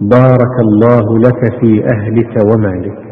بارك الله لك في أهلك ومالك.